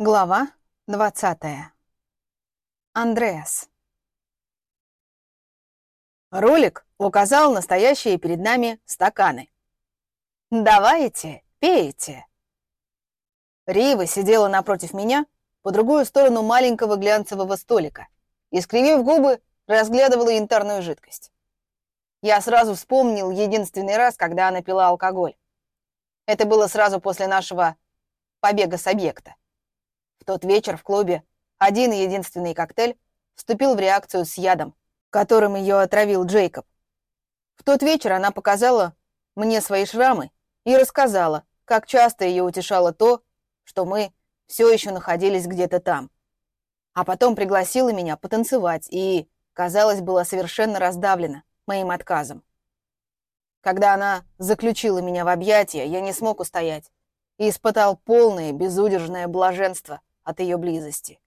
Глава 20. Андреас. Ролик указал настоящие перед нами стаканы. «Давайте, пейте». Рива сидела напротив меня, по другую сторону маленького глянцевого столика, и, скривив губы, разглядывала янтарную жидкость. Я сразу вспомнил единственный раз, когда она пила алкоголь. Это было сразу после нашего побега с объекта тот вечер в клубе один и единственный коктейль вступил в реакцию с ядом, которым ее отравил Джейкоб. В тот вечер она показала мне свои шрамы и рассказала, как часто ее утешало то, что мы все еще находились где-то там. А потом пригласила меня потанцевать и, казалось, была совершенно раздавлена моим отказом. Когда она заключила меня в объятия, я не смог устоять и испытал полное безудержное блаженство от ее близости.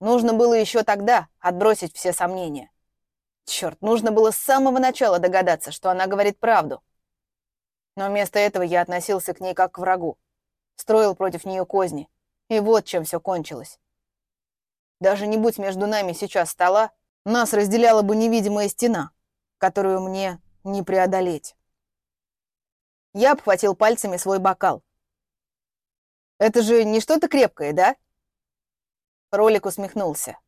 Нужно было еще тогда отбросить все сомнения. Черт, нужно было с самого начала догадаться, что она говорит правду. Но вместо этого я относился к ней как к врагу, строил против нее козни, и вот чем все кончилось. Даже не будь между нами сейчас стола, нас разделяла бы невидимая стена, которую мне не преодолеть. Я обхватил пальцами свой бокал, это же не что-то крепкое, да?» Ролик усмехнулся.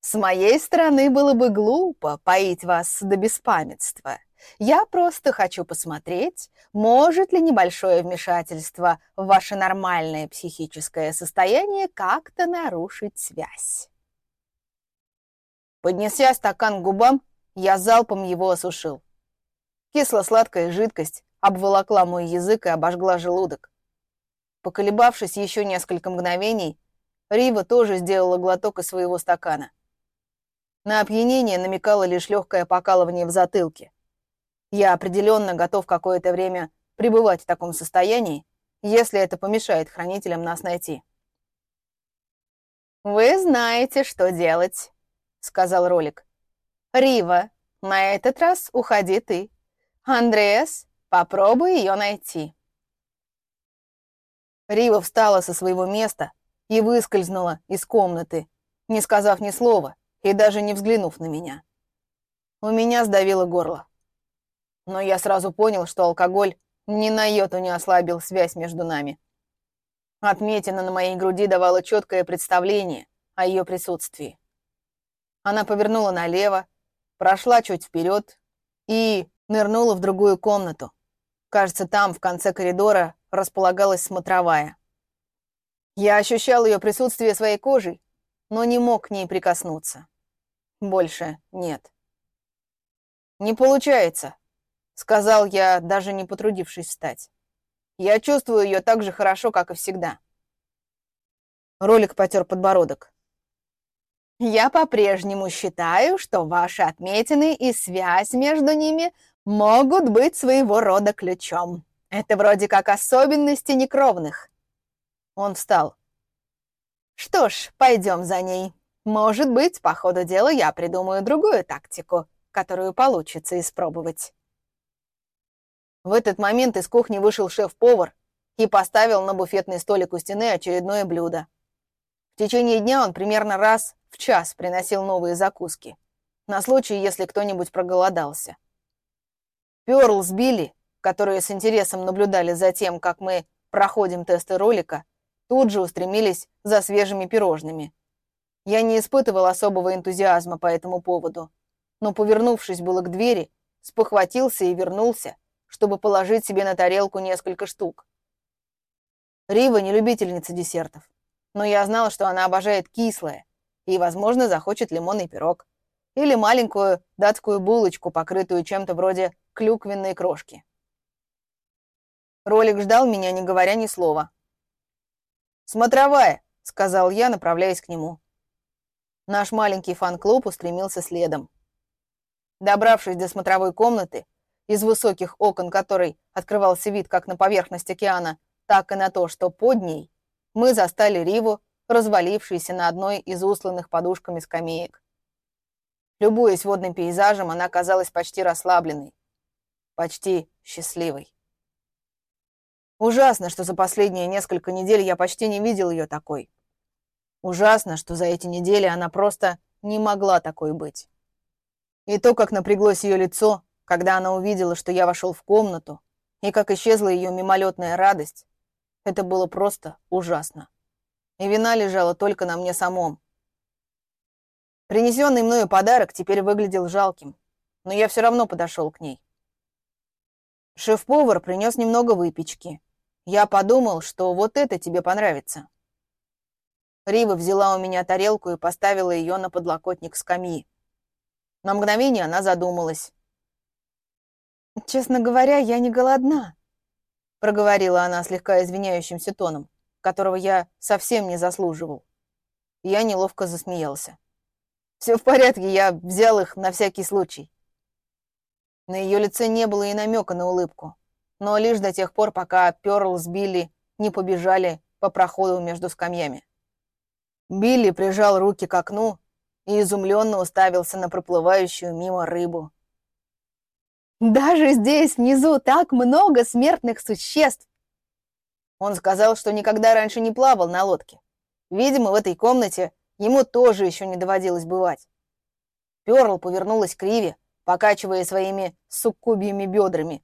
«С моей стороны было бы глупо поить вас до беспамятства. Я просто хочу посмотреть, может ли небольшое вмешательство в ваше нормальное психическое состояние как-то нарушить связь». Поднеся стакан к губам, я залпом его осушил. Кисло-сладкая жидкость обволокла мой язык и обожгла желудок. Поколебавшись еще несколько мгновений, Рива тоже сделала глоток из своего стакана. На опьянение намекало лишь легкое покалывание в затылке. Я определенно готов какое-то время пребывать в таком состоянии, если это помешает хранителям нас найти. «Вы знаете, что делать», — сказал Ролик. «Рива, на этот раз уходи ты. Андреас, попробуй ее найти». Рива встала со своего места и выскользнула из комнаты, не сказав ни слова и даже не взглянув на меня. У меня сдавило горло. Но я сразу понял, что алкоголь ни на йоту не ослабил связь между нами. Отметина на моей груди давала четкое представление о ее присутствии. Она повернула налево, прошла чуть вперед и нырнула в другую комнату. Кажется, там, в конце коридора, располагалась смотровая. Я ощущал ее присутствие своей кожей, но не мог к ней прикоснуться. Больше нет. «Не получается», — сказал я, даже не потрудившись встать. «Я чувствую ее так же хорошо, как и всегда». Ролик потер подбородок. «Я по-прежнему считаю, что ваши отметины и связь между ними могут быть своего рода ключом. Это вроде как особенности некровных. Он встал. Что ж, пойдем за ней. Может быть, по ходу дела я придумаю другую тактику, которую получится испробовать. В этот момент из кухни вышел шеф-повар и поставил на буфетный столик у стены очередное блюдо. В течение дня он примерно раз в час приносил новые закуски, на случай, если кто-нибудь проголодался. Пёрл с Билли которые с интересом наблюдали за тем, как мы проходим тесты ролика, тут же устремились за свежими пирожными. Я не испытывал особого энтузиазма по этому поводу, но, повернувшись было к двери, спохватился и вернулся, чтобы положить себе на тарелку несколько штук. Рива не любительница десертов, но я знал, что она обожает кислое и, возможно, захочет лимонный пирог или маленькую датскую булочку, покрытую чем-то вроде клюквенной крошки. Ролик ждал меня, не говоря ни слова. «Смотровая», — сказал я, направляясь к нему. Наш маленький фан-клуб устремился следом. Добравшись до смотровой комнаты, из высоких окон которой открывался вид как на поверхность океана, так и на то, что под ней, мы застали Риву, развалившейся на одной из усланных подушками скамеек. Любуясь водным пейзажем, она казалась почти расслабленной, почти счастливой. Ужасно, что за последние несколько недель я почти не видел ее такой. Ужасно, что за эти недели она просто не могла такой быть. И то, как напряглось ее лицо, когда она увидела, что я вошел в комнату, и как исчезла ее мимолетная радость, это было просто ужасно. И вина лежала только на мне самом. Принесенный мною подарок теперь выглядел жалким, но я все равно подошел к ней. Шеф-повар принес немного выпечки. Я подумал, что вот это тебе понравится. Рива взяла у меня тарелку и поставила ее на подлокотник скамьи. На мгновение она задумалась. «Честно говоря, я не голодна», — проговорила она слегка извиняющимся тоном, которого я совсем не заслуживал. Я неловко засмеялся. «Все в порядке, я взял их на всякий случай». На ее лице не было и намека на улыбку, но лишь до тех пор, пока Перл с Билли не побежали по проходу между скамьями. Билли прижал руки к окну и изумленно уставился на проплывающую мимо рыбу. «Даже здесь, внизу, так много смертных существ!» Он сказал, что никогда раньше не плавал на лодке. Видимо, в этой комнате ему тоже еще не доводилось бывать. Перл повернулась к Риве, покачивая своими суккубьими бедрами.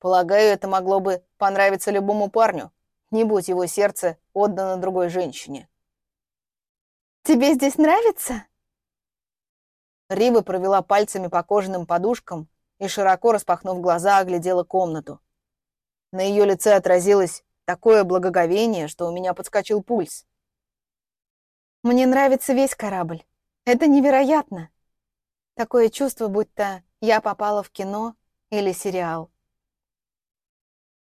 Полагаю, это могло бы понравиться любому парню, не будь его сердце отдано другой женщине. «Тебе здесь нравится?» Рива провела пальцами по кожаным подушкам и, широко распахнув глаза, оглядела комнату. На ее лице отразилось такое благоговение, что у меня подскочил пульс. «Мне нравится весь корабль. Это невероятно. Такое чувство, будто я попала в кино или сериал».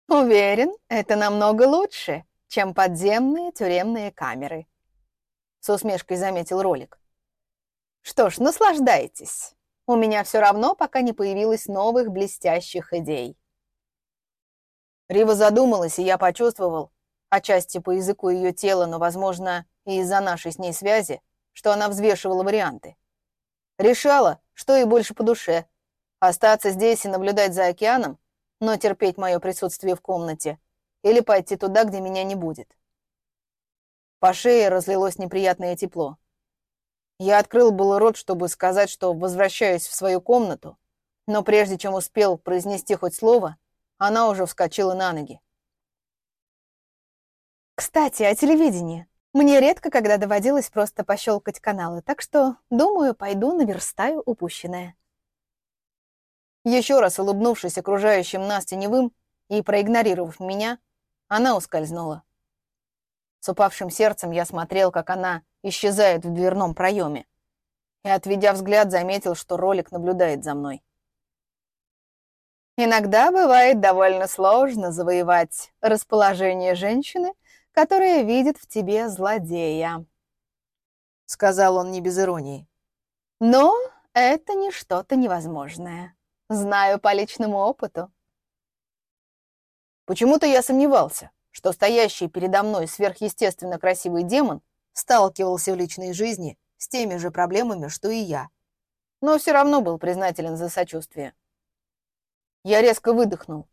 «Уверен, это намного лучше, чем подземные тюремные камеры», — с усмешкой заметил ролик. Что ж, наслаждайтесь. У меня все равно пока не появилось новых блестящих идей. Рива задумалась, и я почувствовал, отчасти по языку ее тела, но, возможно, и из-за нашей с ней связи, что она взвешивала варианты. Решала, что ей больше по душе — остаться здесь и наблюдать за океаном, но терпеть мое присутствие в комнате, или пойти туда, где меня не будет. По шее разлилось неприятное тепло. Я открыл был рот, чтобы сказать, что возвращаюсь в свою комнату, но прежде чем успел произнести хоть слово, она уже вскочила на ноги. «Кстати, о телевидении. Мне редко когда доводилось просто пощелкать каналы, так что, думаю, пойду наверстаю упущенное». Еще раз улыбнувшись окружающим нас теневым и проигнорировав меня, она ускользнула. С упавшим сердцем я смотрел, как она исчезает в дверном проеме, и, отведя взгляд, заметил, что ролик наблюдает за мной. Иногда бывает довольно сложно завоевать расположение женщины, которая видит в тебе злодея, — сказал он не без иронии. Но это не что-то невозможное. Знаю по личному опыту. Почему-то я сомневался, что стоящий передо мной сверхъестественно красивый демон сталкивался в личной жизни с теми же проблемами, что и я, но все равно был признателен за сочувствие. Я резко выдохнул.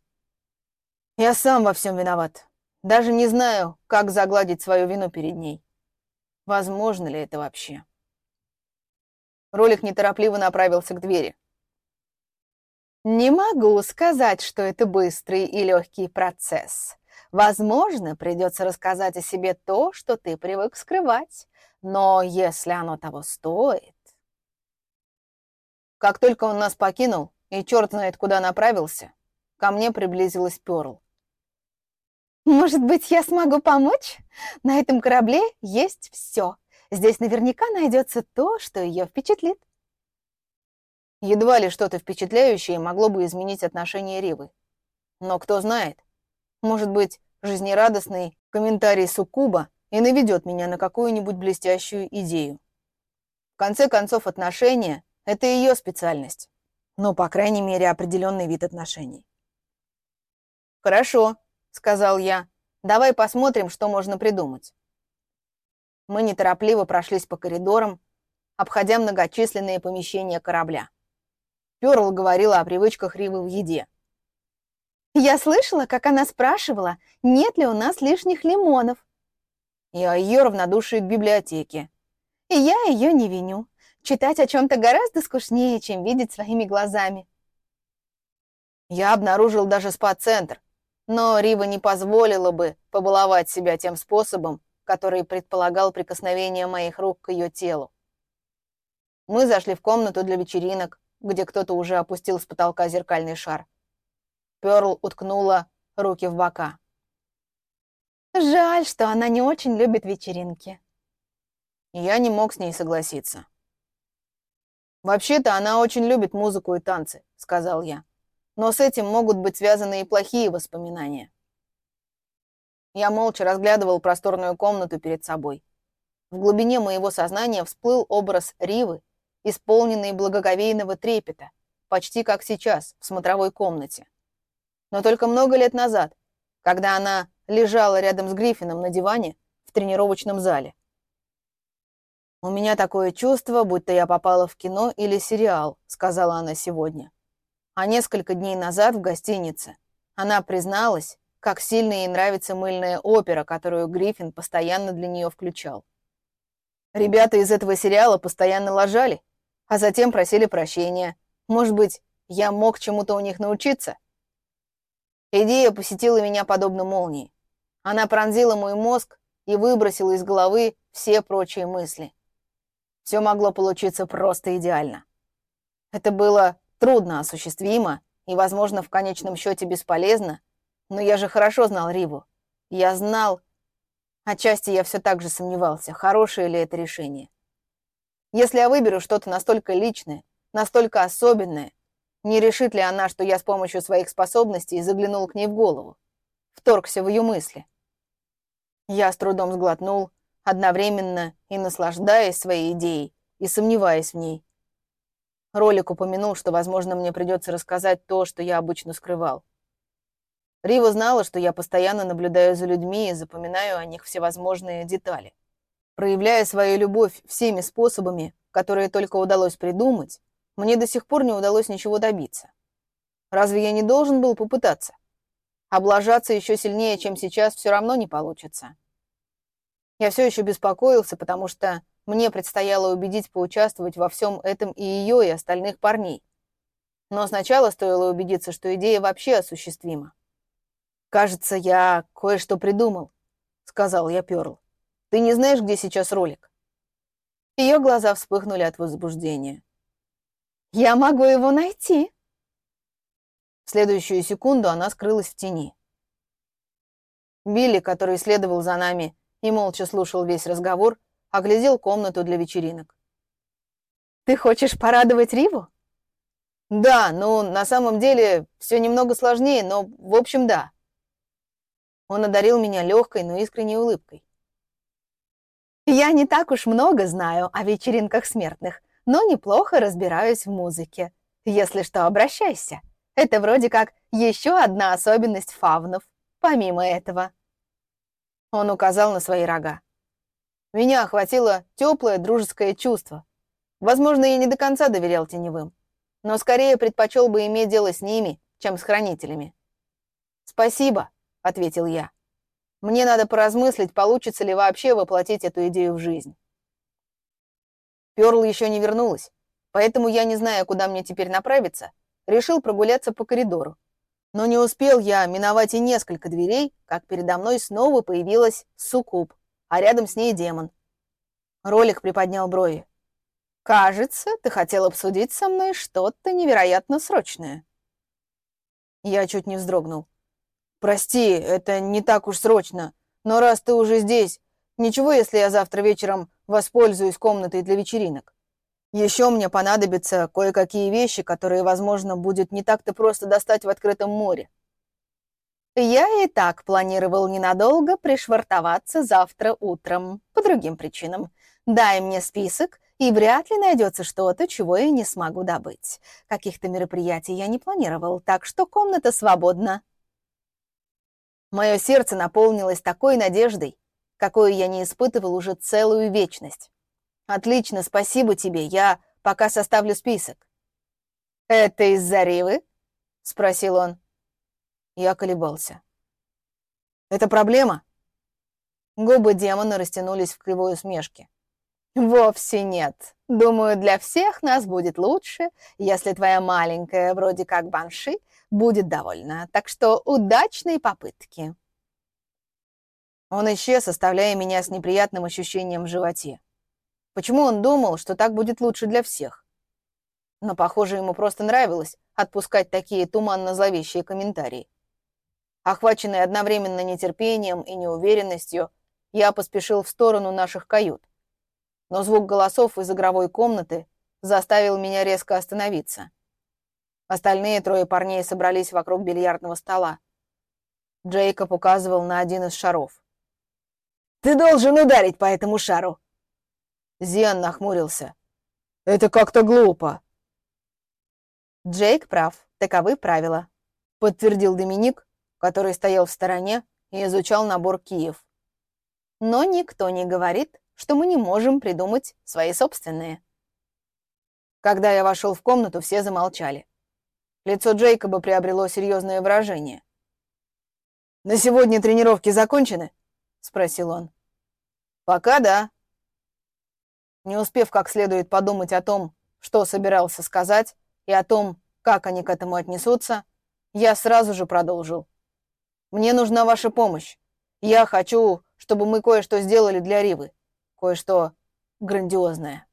Я сам во всем виноват. Даже не знаю, как загладить свою вину перед ней. Возможно ли это вообще? Ролик неторопливо направился к двери. Не могу сказать, что это быстрый и легкий процесс. Возможно, придется рассказать о себе то, что ты привык скрывать, но если оно того стоит... Как только он нас покинул, и черт знает куда направился, ко мне приблизилась Перл. «Может быть, я смогу помочь? На этом корабле есть все. Здесь наверняка найдется то, что ее впечатлит». Едва ли что-то впечатляющее могло бы изменить отношение Ривы. Но кто знает, может быть, жизнерадостный комментарий Суккуба и наведет меня на какую-нибудь блестящую идею. В конце концов, отношения — это ее специальность. Ну, по крайней мере, определенный вид отношений. «Хорошо», — сказал я. «Давай посмотрим, что можно придумать». Мы неторопливо прошлись по коридорам, обходя многочисленные помещения корабля. Перл говорила о привычках Ривы в еде. Я слышала, как она спрашивала, нет ли у нас лишних лимонов. И о ее равнодушии к библиотеке. И я ее не виню. Читать о чем-то гораздо скучнее, чем видеть своими глазами. Я обнаружил даже спа-центр, но Рива не позволила бы побаловать себя тем способом, который предполагал прикосновение моих рук к ее телу. Мы зашли в комнату для вечеринок, где кто-то уже опустил с потолка зеркальный шар. Перл уткнула руки в бока. Жаль, что она не очень любит вечеринки. Я не мог с ней согласиться. «Вообще-то она очень любит музыку и танцы», — сказал я. «Но с этим могут быть связаны и плохие воспоминания». Я молча разглядывал просторную комнату перед собой. В глубине моего сознания всплыл образ Ривы, исполненный благоговейного трепета, почти как сейчас, в смотровой комнате. Но только много лет назад, когда она лежала рядом с Гриффином на диване в тренировочном зале. «У меня такое чувство, будто я попала в кино или сериал», — сказала она сегодня. А несколько дней назад в гостинице она призналась, как сильно ей нравится мыльная опера, которую Гриффин постоянно для нее включал. Ребята из этого сериала постоянно лажали, а затем просили прощения. Может быть, я мог чему-то у них научиться? Идея посетила меня подобно молнии. Она пронзила мой мозг и выбросила из головы все прочие мысли. Все могло получиться просто идеально. Это было трудно осуществимо и, возможно, в конечном счете бесполезно, но я же хорошо знал Риву. Я знал... Отчасти я все так же сомневался, хорошее ли это решение. Если я выберу что-то настолько личное, настолько особенное, не решит ли она, что я с помощью своих способностей заглянул к ней в голову? Вторгся в ее мысли. Я с трудом сглотнул, одновременно и наслаждаясь своей идеей, и сомневаясь в ней. Ролик упомянул, что, возможно, мне придется рассказать то, что я обычно скрывал. Рива знала, что я постоянно наблюдаю за людьми и запоминаю о них всевозможные детали. Проявляя свою любовь всеми способами, которые только удалось придумать, мне до сих пор не удалось ничего добиться. Разве я не должен был попытаться? Облажаться еще сильнее, чем сейчас, все равно не получится. Я все еще беспокоился, потому что мне предстояло убедить поучаствовать во всем этом и ее, и остальных парней. Но сначала стоило убедиться, что идея вообще осуществима. «Кажется, я кое-что придумал», — сказал я Перл. «Ты не знаешь, где сейчас ролик?» Ее глаза вспыхнули от возбуждения. «Я могу его найти!» В следующую секунду она скрылась в тени. Билли, который следовал за нами, и молча слушал весь разговор, оглядел комнату для вечеринок. «Ты хочешь порадовать Риву?» «Да, ну, на самом деле, все немного сложнее, но, в общем, да». Он одарил меня легкой, но искренней улыбкой. «Я не так уж много знаю о вечеринках смертных, но неплохо разбираюсь в музыке. Если что, обращайся. Это вроде как еще одна особенность фавнов, помимо этого». Он указал на свои рога. Меня охватило теплое дружеское чувство. Возможно, я не до конца доверял теневым, но скорее предпочел бы иметь дело с ними, чем с хранителями. «Спасибо», — ответил я. «Мне надо поразмыслить, получится ли вообще воплотить эту идею в жизнь». Перл еще не вернулась, поэтому я, не зная, куда мне теперь направиться, решил прогуляться по коридору, но не успел я миновать и несколько дверей, как передо мной снова появилась суккуб, а рядом с ней демон. Ролик приподнял брови. «Кажется, ты хотел обсудить со мной что-то невероятно срочное». Я чуть не вздрогнул. «Прости, это не так уж срочно, но раз ты уже здесь, ничего, если я завтра вечером воспользуюсь комнатой для вечеринок?» Еще мне понадобятся кое-какие вещи, которые, возможно, будет не так-то просто достать в открытом море. Я и так планировал ненадолго пришвартоваться завтра утром, по другим причинам. Дай мне список, и вряд ли найдется что-то, чего я не смогу добыть. Каких-то мероприятий я не планировал, так что комната свободна. Мое сердце наполнилось такой надеждой, какую я не испытывал уже целую вечность. Отлично, спасибо тебе. Я пока составлю список. Это из-за Ривы? Спросил он. Я колебался. «Это проблема?» Губы демона растянулись в кривой усмешке. «Вовсе нет. Думаю, для всех нас будет лучше, если твоя маленькая, вроде как банши, будет довольна. Так что удачной попытки!» Он исчез, оставляя меня с неприятным ощущением в животе. Почему он думал, что так будет лучше для всех? Но, похоже, ему просто нравилось отпускать такие туманно-зловещие комментарии. Охваченный одновременно нетерпением и неуверенностью, я поспешил в сторону наших кают. Но звук голосов из игровой комнаты заставил меня резко остановиться. Остальные трое парней собрались вокруг бильярдного стола. Джейкоб указывал на один из шаров. «Ты должен ударить по этому шару!» Зиан нахмурился. «Это как-то глупо». «Джейк прав, таковы правила», — подтвердил Доминик, который стоял в стороне и изучал набор Киев. «Но никто не говорит, что мы не можем придумать свои собственные». Когда я вошел в комнату, все замолчали. Лицо Джейкоба приобрело серьезное выражение. «На сегодня тренировки закончены?» — спросил он. «Пока да», не успев как следует подумать о том, что собирался сказать, и о том, как они к этому отнесутся, я сразу же продолжил. «Мне нужна ваша помощь. Я хочу, чтобы мы кое-что сделали для Ривы. Кое-что грандиозное».